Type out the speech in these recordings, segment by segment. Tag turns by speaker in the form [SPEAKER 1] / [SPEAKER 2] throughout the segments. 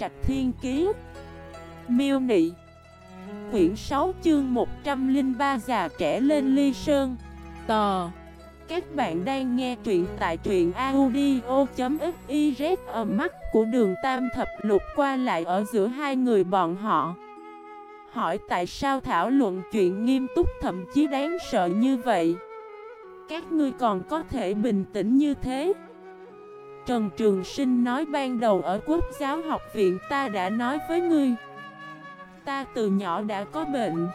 [SPEAKER 1] Trạch Thiên Kiế Miêu Nị. Quyển 6 chương 103 già trẻ lên ly sơn. Tò. Các bạn đang nghe truyện tại truyện audio.xyz Ở mắt của đường Tam Thập Lục qua lại ở giữa hai người bọn họ. Hỏi tại sao thảo luận chuyện nghiêm túc thậm chí đáng sợ như vậy? Các ngươi còn có thể bình tĩnh như thế? Trần Trường Sinh nói ban đầu ở quốc giáo học viện, ta đã nói với ngươi, Ta từ nhỏ đã có bệnh,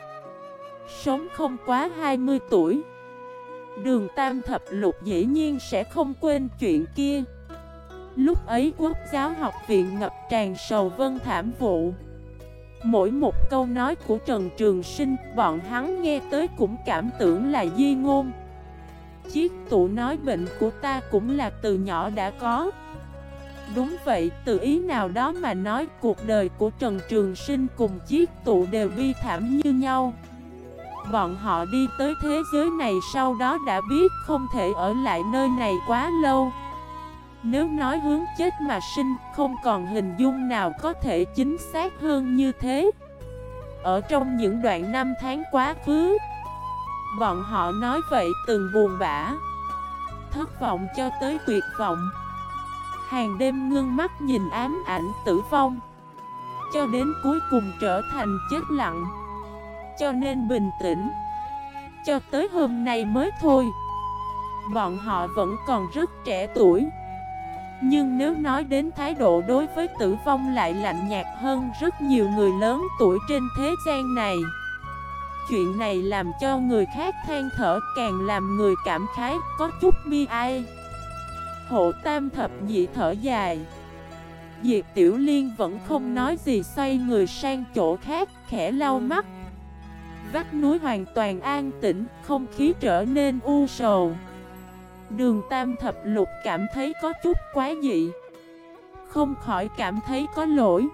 [SPEAKER 1] Sống không quá 20 tuổi. Đường Tam Thập Lục dĩ nhiên sẽ không quên chuyện kia. Lúc ấy quốc giáo học viện ngập tràn sầu vân thảm vụ. Mỗi một câu nói của Trần Trường Sinh, Bọn hắn nghe tới cũng cảm tưởng là di ngôn. Chiếc tụ nói bệnh của ta cũng là từ nhỏ đã có. Đúng vậy, từ ý nào đó mà nói cuộc đời của Trần Trường Sinh cùng chiếc tụ đều bi thảm như nhau. Bọn họ đi tới thế giới này sau đó đã biết không thể ở lại nơi này quá lâu. Nếu nói hướng chết mà sinh, không còn hình dung nào có thể chính xác hơn như thế. Ở trong những đoạn năm tháng quá khứ Bọn họ nói vậy từng buồn bã. Thất vọng cho tới tuyệt vọng. Hàng đêm ngưng mắt nhìn ám ảnh tử vong. Cho đến cuối cùng trở thành chết lặng. Cho nên bình tĩnh. Cho tới hôm nay mới thôi. Bọn họ vẫn còn rất trẻ tuổi. Nhưng nếu nói đến thái độ đối với tử vong lại lạnh nhạt hơn rất nhiều người lớn tuổi trên thế gian này. Chuyện này làm cho người khác than thở, càng làm người cảm khái, có chút bi ai. Hộ tam thập nhị thở dài. Diệp Tiểu Liên vẫn không nói gì, xoay người sang chỗ khác, khẽ lau mắt. Vách núi hoàn toàn an tĩnh, Không khí trở nên u sầu. Đường tam thập lục cảm thấy có chút quá dị. Không khỏi cảm thấy có lỗi.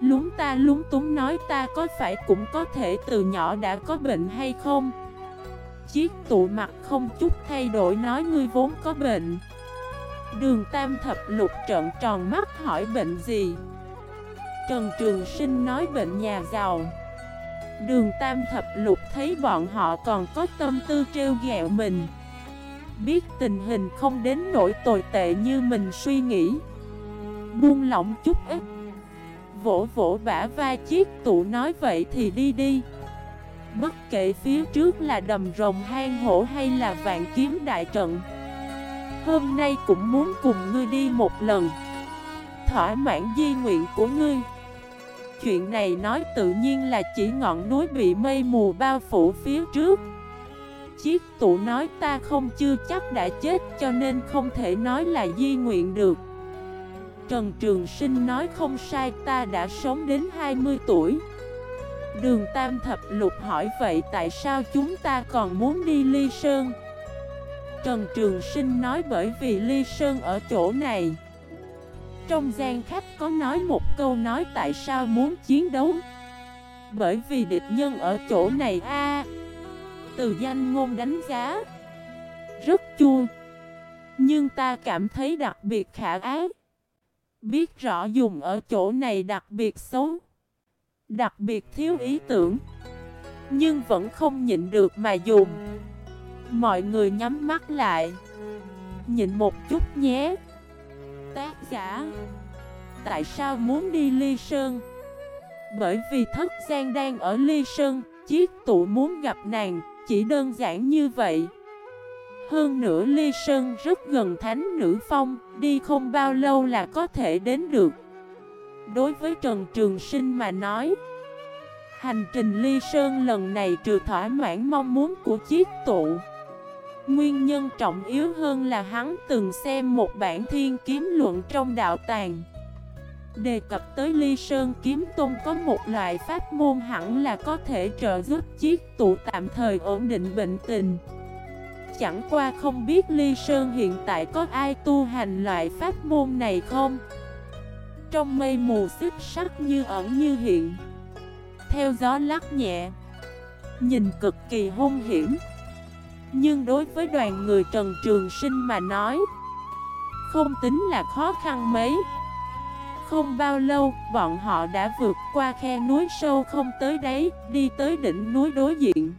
[SPEAKER 1] Lúng ta, lúng túng nói ta có phải cũng có thể từ nhỏ đã có bệnh hay không? Chiếc tụ mặt không chút thay đổi nói ngươi vốn có bệnh. Đường Tam Thập Lục trợn tròn mắt hỏi bệnh gì? Trần Trường Sinh nói bệnh nhà giàu. Đường Tam Thập Lục thấy bọn họ còn có tâm tư treo ghẹo mình. Biết tình hình không đến nỗi tồi tệ như mình suy nghĩ. Buông lỏng chút ít Vỗ vỗ bả vai chiếc tụ nói vậy thì đi đi. Bất kể phía trước là đầm rồng hang hổ hay là vạn kiếm đại trận, Hôm nay cũng muốn cùng ngươi đi một lần. Thỏa mãn di nguyện của ngươi. Chuyện này nói tự nhiên là chỉ ngọn núi bị mây mù bao phủ phía trước. Chiếc tụ nói ta không chưa chắc đã chết cho nên không thể nói là di nguyện được. Trần Trường Sinh nói không sai, ta đã sống đến 20 tuổi. Đường Tam Thập Lục hỏi, vậy tại sao chúng ta còn muốn đi Ly Sơn? Trần Trường Sinh nói, bởi vì Ly Sơn ở chỗ này. Trong gian khách có nói một câu nói, tại sao muốn chiến đấu? Bởi vì địch nhân ở chỗ này a. Từ danh ngôn đánh giá. Rất chua. Nhưng ta cảm thấy đặc biệt khả ái. Biết rõ dùng ở chỗ này đặc biệt xấu, Đặc biệt thiếu ý tưởng, Nhưng vẫn không nhịn được mà dùng. Mọi người nhắm mắt lại Nhìn một chút nhé. Tác giả, Tại sao muốn đi Ly Sơn? Bởi vì thất gian đang ở Ly Sơn, Chiếc tụ muốn gặp nàng, Chỉ đơn giản như vậy. Hơn nữa Ly Sơn rất gần thánh nữ phong, Đi không bao lâu là có thể đến được. Đối với Trần Trường Sinh mà nói, Hành trình Ly Sơn lần này trừ thỏa mãn mong muốn của chiếc tụ, Nguyên nhân trọng yếu hơn là hắn từng xem một bản thiên kiếm luận trong đạo tàng. Đề cập tới ly sơn kiếm tôn có một loại pháp môn hẳn là có thể trợ giúp chiếc tụ tạm thời ổn định bệnh tình. Chẳng qua không biết ly sơn hiện tại có ai tu hành loại pháp môn này không? Trong mây mù xích sắc như ẩn như hiện Theo gió lắc nhẹ Nhìn cực kỳ hung hiểm. Nhưng đối với đoàn người Trần Trường Sinh mà nói Không tính là khó khăn mấy. Không bao lâu, bọn họ đã vượt qua khe núi sâu không tới đấy, đi tới đỉnh núi đối diện.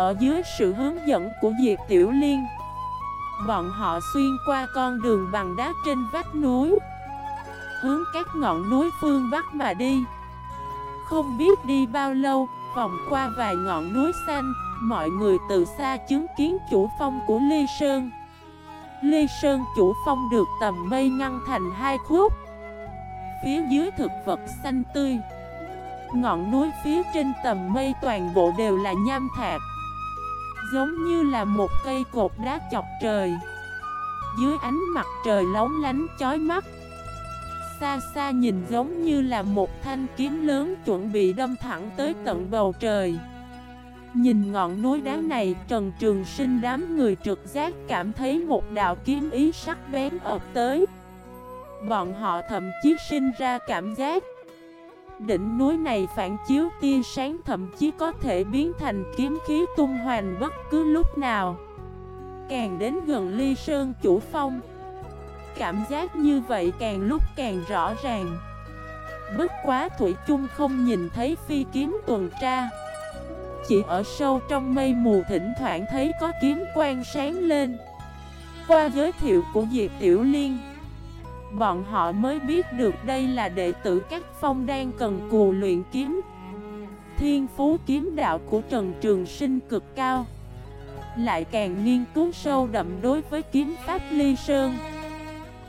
[SPEAKER 1] Ở dưới sự hướng dẫn của Diệp Tiểu Liên, bọn họ xuyên qua con đường bằng đá trên vách núi, hướng các ngọn núi phương Bắc mà đi. Không biết đi bao lâu, vòng qua vài ngọn núi xanh, mọi người từ xa chứng kiến chủ phong của Ly Sơn. Ly Sơn chủ phong được tầm mây ngăn thành hai khúc Phía dưới thực vật xanh tươi Ngọn núi phía trên tầm mây toàn bộ đều là nham thạch Giống như là một cây cột đá chọc trời Dưới ánh mặt trời lóng lánh chói mắt Xa xa nhìn giống như là một thanh kiếm lớn chuẩn bị đâm thẳng tới tận bầu trời Nhìn ngọn núi đá này, Trần Trường Sinh đám người trực giác cảm thấy một đạo kiếm ý sắc bén ập tới. Bọn họ thậm chí sinh ra cảm giác Đỉnh núi này phản chiếu tia sáng thậm chí có thể biến thành kiếm khí tung hoành bất cứ lúc nào. Càng đến gần ly sơn chủ phong, Cảm giác như vậy càng lúc càng rõ ràng. Bất quá Thủy chung không nhìn thấy phi kiếm tuần tra. Chỉ ở sâu trong mây mù thỉnh thoảng thấy có kiếm quang sáng lên. Qua giới thiệu của Diệp Tiểu Liên Bọn họ mới biết được đây là đệ tử các phong đang cần cù luyện kiếm. Thiên phú kiếm đạo của Trần Trường Sinh cực cao. Lại càng nghiên cứu sâu đậm đối với kiếm pháp Ly Sơn.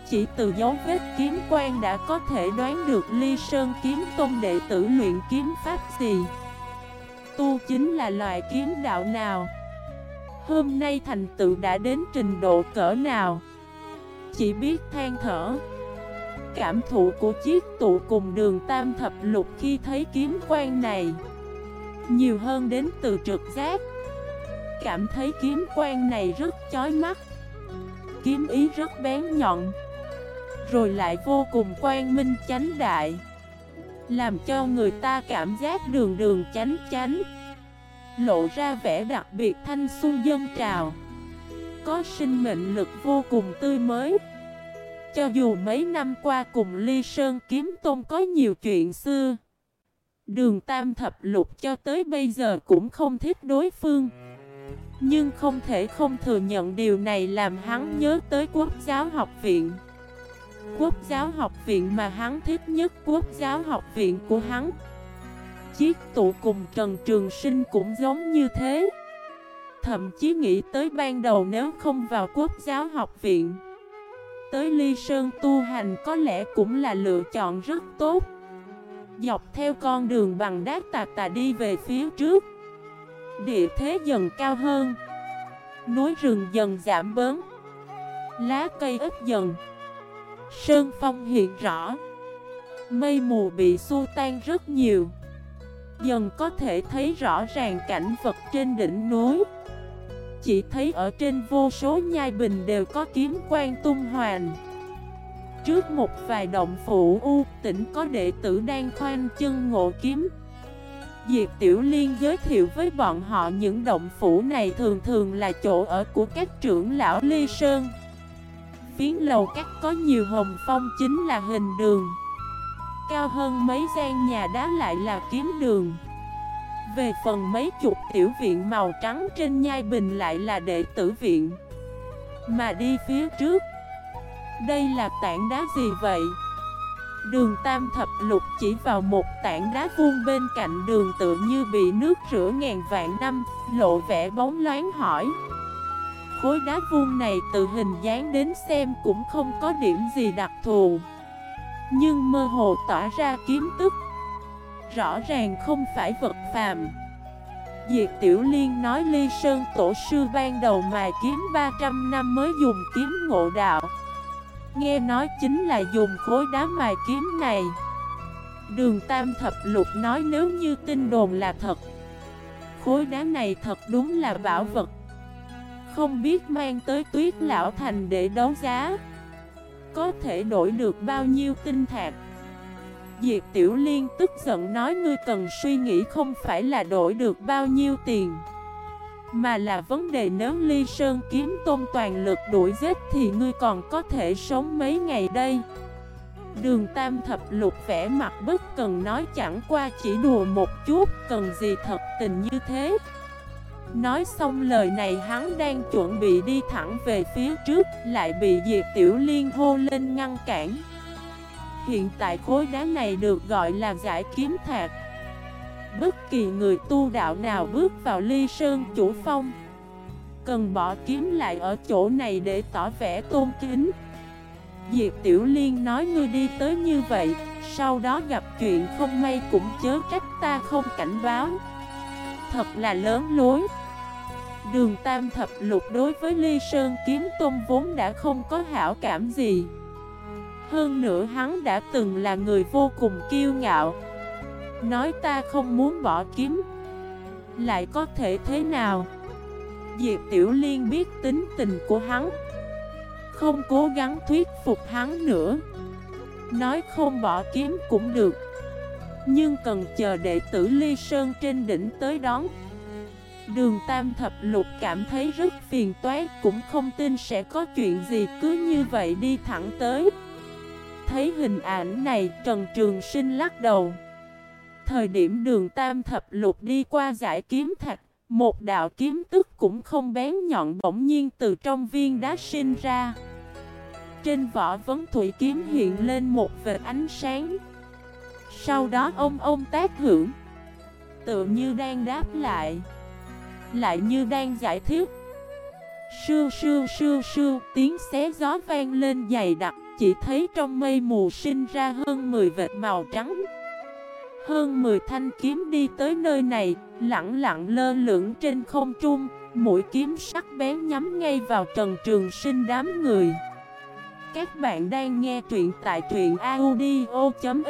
[SPEAKER 1] Chỉ từ dấu vết kiếm quan đã có thể đoán được Ly Sơn kiếm tôn đệ tử luyện kiếm pháp gì. Tu chính là loại kiếm đạo nào? Hôm nay thành tựu đã đến trình độ cỡ nào? Chỉ biết than thở. Cảm thụ của chiếc tụ cùng đường tam thập lục khi thấy kiếm quan này. Nhiều hơn đến từ trực giác. Cảm thấy kiếm quan này rất chói mắt. Kiếm ý rất bén nhọn. Rồi lại vô cùng quan minh chánh đại. Làm cho người ta cảm giác đường đường chánh chánh. Lộ ra vẻ đặc biệt thanh xuân dân trào. Có sinh mệnh lực vô cùng tươi mới. Cho dù mấy năm qua cùng Ly Sơn Kiếm Tôn có nhiều chuyện xưa, Đường Tam Thập Lục cho tới bây giờ cũng không thích đối phương. Nhưng không thể không thừa nhận điều này làm hắn nhớ tới quốc giáo học viện. Quốc giáo học viện mà hắn thích nhất, quốc giáo học viện của hắn. Chiếc tụ cùng Trần Trường Sinh cũng giống như thế. Thậm chí nghĩ tới ban đầu nếu không vào quốc giáo học viện. Tới Ly Sơn tu hành có lẽ cũng là lựa chọn rất tốt. Dọc theo con đường bằng đá tạc tà đi về phía trước, Địa thế dần cao hơn, Núi rừng dần giảm bớn, Lá cây ít dần, Sơn phong hiện rõ, Mây mù bị xua tan rất nhiều. Dần có thể thấy rõ ràng cảnh vật trên đỉnh núi. Chỉ thấy ở trên vô số nhai bình đều có kiếm quan tung hoàn Trước một vài động phủ u, tỉnh có đệ tử đang khoanh chân ngộ kiếm. Diệp Tiểu Liên giới thiệu với bọn họ những động phủ này thường thường là chỗ ở của các trưởng lão Ly Sơn. Phiến lầu cắt có nhiều hồng phong chính là hình đường. Cao hơn mấy gian nhà đá lại là kiếm đường. Về phần mấy chục tiểu viện màu trắng trên nhai bình lại là đệ tử viện. Mà đi phía trước, Đây là tảng đá gì vậy? Đường tam thập lục chỉ vào một tảng đá vuông bên cạnh đường tự như bị nước rửa ngàn vạn năm, Lộ vẻ bóng loáng hỏi. Khối đá vuông này từ hình dáng đến xem cũng không có điểm gì đặc thù. Nhưng mơ hồ tỏa ra kiếm tức. Rõ ràng không phải vật phàm. Diệt Tiểu Liên nói Ly Sơn Tổ sư ban đầu mài kiếm 300 năm mới dùng kiếm ngộ đạo. Nghe nói chính là dùng khối đá mài kiếm này. Đường Tam Thập Lục nói nếu như tin đồn là thật, Khối đá này thật đúng là bảo vật. Không biết mang tới tuyết lão thành để đấu giá, Có thể đổi được bao nhiêu tinh thạc Diệp Tiểu Liên tức giận nói, ngươi cần suy nghĩ không phải là đổi được bao nhiêu tiền, Mà là vấn đề nếu Ly Sơn kiếm tôn toàn lực đuổi giết thì ngươi còn có thể sống mấy ngày đây. Đường tam thập lục vẻ mặt bất cần nói, chẳng qua chỉ đùa một chút, Cần gì thật tình như thế? Nói xong lời này, hắn đang chuẩn bị đi thẳng về phía trước, Lại bị Diệp Tiểu Liên hô lên ngăn cản. Hiện tại khối đá này được gọi là giải kiếm thạc. Bất kỳ người tu đạo nào bước vào ly sơn chủ phong, Cần bỏ kiếm lại ở chỗ này để tỏ vẻ tôn kính. Diệp Tiểu Liên nói, ngươi đi tới như vậy, Sau đó gặp chuyện không may cũng chớ trách ta không cảnh báo. Thật là lớn lối. Đường Tam Thập Lục đối với Ly Sơn Kiếm Tôn vốn đã không có hảo cảm gì. Hơn nữa hắn đã từng là người vô cùng kiêu ngạo. Nói ta không muốn bỏ kiếm. Lại có thể thế nào? Diệp Tiểu Liên biết tính tình của hắn. Không cố gắng thuyết phục hắn nữa. Nói không bỏ kiếm cũng được. Nhưng cần chờ đệ tử Ly Sơn trên đỉnh tới đón. Đường Tam Thập Lục cảm thấy rất phiền toái, Cũng không tin sẽ có chuyện gì cứ như vậy đi thẳng tới. Thấy hình ảnh này, Trần Trường Sinh lắc đầu. Thời điểm đường Tam Thập Lục đi qua giải kiếm thạch, Một đạo kiếm tức cũng không bén nhọn bỗng nhiên từ trong viên đá sinh ra. Trên vỏ vấn thủy kiếm hiện lên một vệt ánh sáng. Sau đó ông ông tác hưởng, Tự như đang đáp lại lại như đang giải thích. Sưu sưu sưu sưu, tiếng xé gió vang lên dày đặc. Chỉ thấy trong mây mù sinh ra hơn 10 vệt màu trắng. Hơn 10 thanh kiếm đi tới nơi này Lặng lặng lơ lửng trên không trung, Mũi kiếm sắc bén nhắm ngay vào trần trường sinh đám người. Các bạn đang nghe truyện tại truyện audio.fif